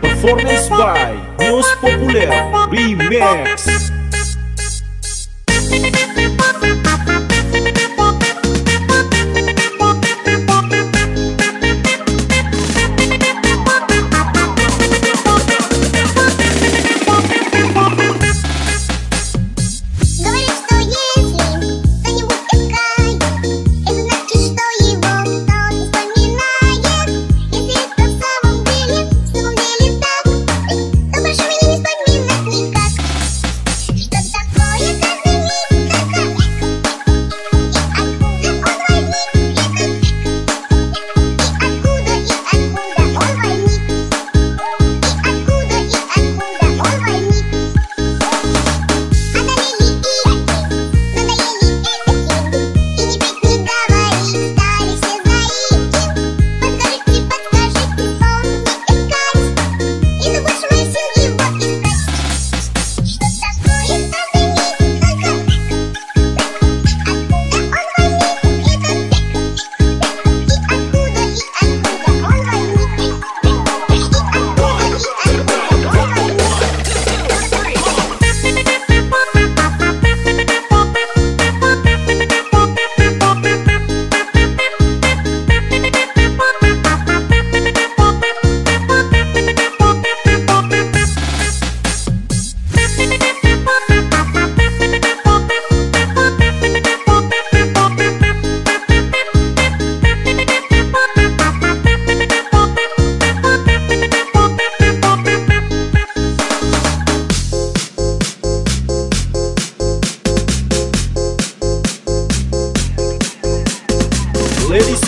Performance by News Populer Remix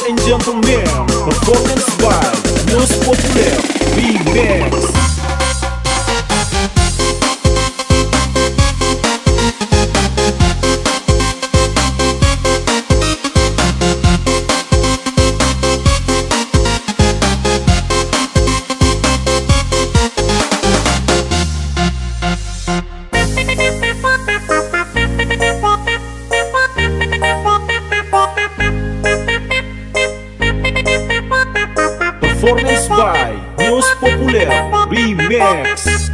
迎接毁灭。Popular Remix.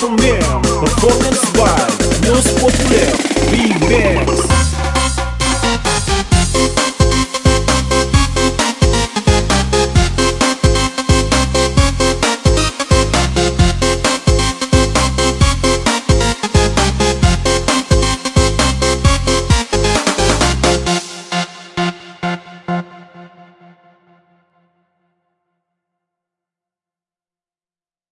Premiere, Performance by News Populaire, Big Bangs.